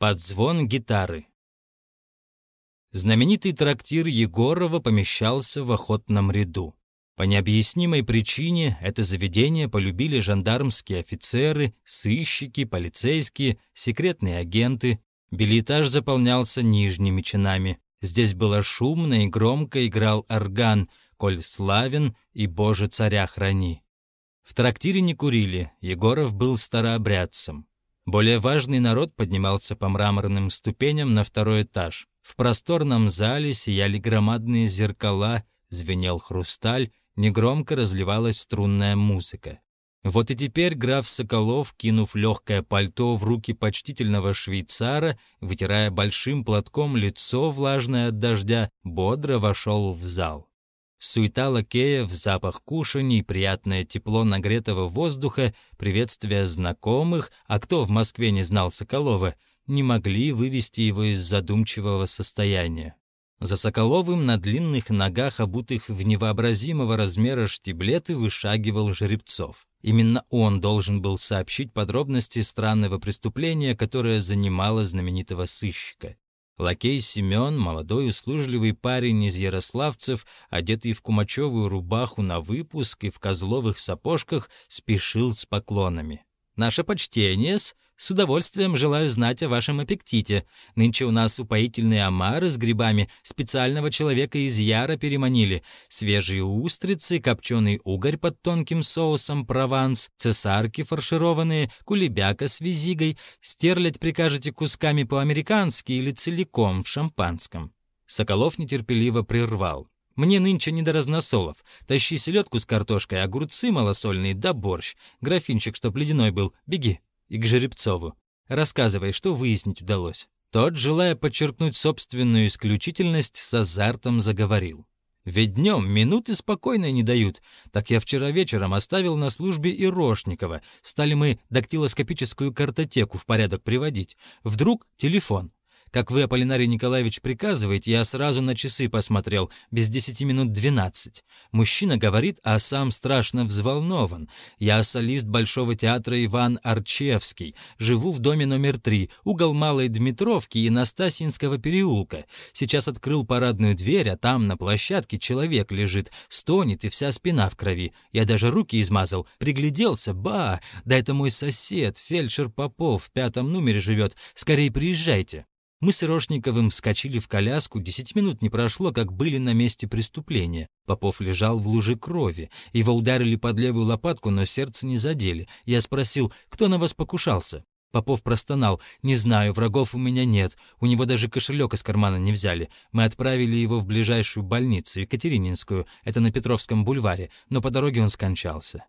Под звон гитары. Знаменитый трактир Егорова помещался в охотном ряду. По необъяснимой причине это заведение полюбили жандармские офицеры, сыщики, полицейские, секретные агенты. Билетаж заполнялся нижними чинами. Здесь было шумно и громко играл орган «Коль славен и Боже царя храни». В трактире не курили, Егоров был старообрядцем. Более важный народ поднимался по мраморным ступеням на второй этаж. В просторном зале сияли громадные зеркала, звенел хрусталь, негромко разливалась струнная музыка. Вот и теперь граф Соколов, кинув легкое пальто в руки почтительного швейцара, вытирая большим платком лицо, влажное от дождя, бодро вошел в зал. Суета лакеев, запах кушаний, приятное тепло нагретого воздуха, приветствия знакомых, а кто в Москве не знал Соколова, не могли вывести его из задумчивого состояния. За Соколовым на длинных ногах, обутых в невообразимого размера штиблеты, вышагивал Жеребцов. Именно он должен был сообщить подробности странного преступления, которое занимало знаменитого сыщика. Лакей Семен, молодой услужливый парень из ярославцев, одетый в кумачевую рубаху на выпуск и в козловых сапожках, спешил с поклонами. «Наше почтение-с!» С удовольствием желаю знать о вашем аппетите. Нынче у нас упоительные омары с грибами специального человека из Яра переманили. Свежие устрицы, копченый угорь под тонким соусом прованс, цесарки фаршированные, кулебяка с визигой. Стерлядь прикажете кусками по-американски или целиком в шампанском. Соколов нетерпеливо прервал. Мне нынче не до разносолов. Тащи селедку с картошкой, огурцы малосольные да борщ. Графинчик, чтоб ледяной был. Беги и к Жеребцову. Рассказывай, что выяснить удалось. Тот, желая подчеркнуть собственную исключительность, с азартом заговорил. Ведь днем минуты спокойно не дают. Так я вчера вечером оставил на службе и Рошникова. Стали мы дактилоскопическую картотеку в порядок приводить. Вдруг телефон. Как вы, Аполлинарий Николаевич, приказываете, я сразу на часы посмотрел, без десяти минут двенадцать. Мужчина говорит, а сам страшно взволнован. Я солист Большого театра Иван Арчевский. Живу в доме номер три, угол Малой Дмитровки и Настасьинского переулка. Сейчас открыл парадную дверь, а там на площадке человек лежит, стонет и вся спина в крови. Я даже руки измазал, пригляделся, ба, да это мой сосед, фельдшер Попов, в пятом номере живет. Скорее приезжайте. Мы с Ирошниковым вскочили в коляску, десять минут не прошло, как были на месте преступления. Попов лежал в луже крови. Его ударили под левую лопатку, но сердце не задели. Я спросил, кто на вас покушался? Попов простонал. «Не знаю, врагов у меня нет. У него даже кошелек из кармана не взяли. Мы отправили его в ближайшую больницу, Екатерининскую. Это на Петровском бульваре. Но по дороге он скончался.